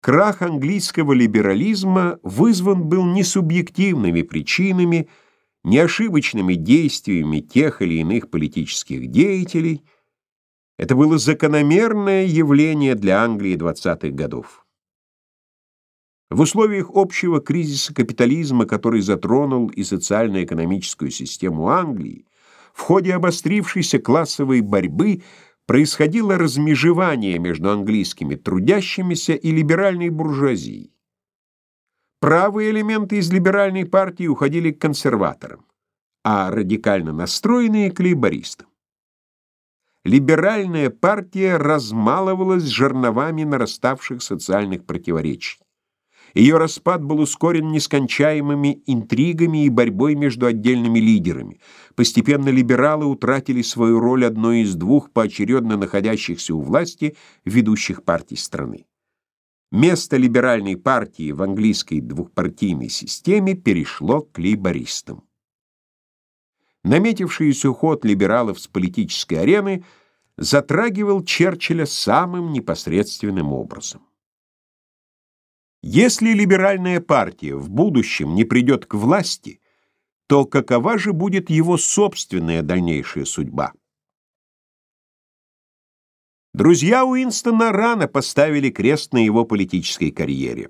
Крах английского либерализма вызван был не субъективными причинами, не ошибочными действиями тех или иных политических деятелей. Это было закономерное явление для Англии 20-х годов. В условиях общего кризиса капитализма, который затронул и социально-экономическую систему Англии, в ходе обострившейся классовой борьбы происходило размежевание между английскими трудящимися и либеральной буржуазией. Правые элементы из либеральной партии уходили к консерваторам, а радикально настроенные — к лейбористам. Либеральная партия размалывалась жерновами нараставших социальных противоречий. Ее распад был ускорен нескончаемыми интригами и борьбой между отдельными лидерами. Постепенно либералы утратили свою роль одной из двух поочередно находящихся у власти ведущих партий страны. Место либеральной партии в английской двухпартийной системе перешло к лейбористам. Наметившийся уход либералов с политической арены затрагивал Черчилля самым непосредственным образом. Если либеральная партия в будущем не придет к власти, то какова же будет его собственная дальнейшая судьба? Друзья Уинстона рано поставили крест на его политической карьере.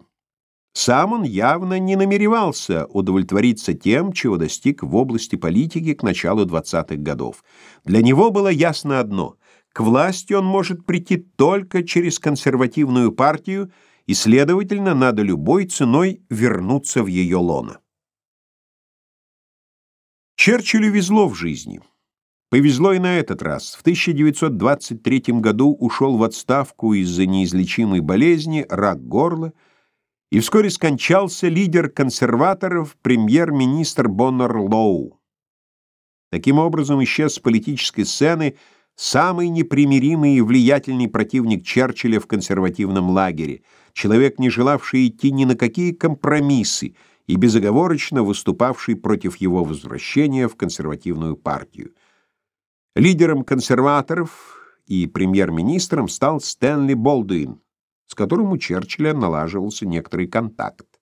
Сам он явно не намеревался удовлетвориться тем, чего достиг в области политики к началу 20-х годов. Для него было ясно одно — к власти он может прийти только через консервативную партию — и, следовательно, надо любой ценой вернуться в ее лоно. Черчиллю везло в жизни. Повезло и на этот раз. В 1923 году ушел в отставку из-за неизлечимой болезни, рак горла, и вскоре скончался лидер консерваторов, премьер-министр Боннер Лоу. Таким образом, исчез с политической сцены самый непримиримый и влиятельный противник Черчилля в консервативном лагере, человек, не желавший идти ни на какие компромиссы и безоговорочно выступавший против его возвращения в консервативную партию. Лидером консерваторов и премьер-министром стал Стэнли Болдуин, с которым у Черчилля налаживался некоторый контакт.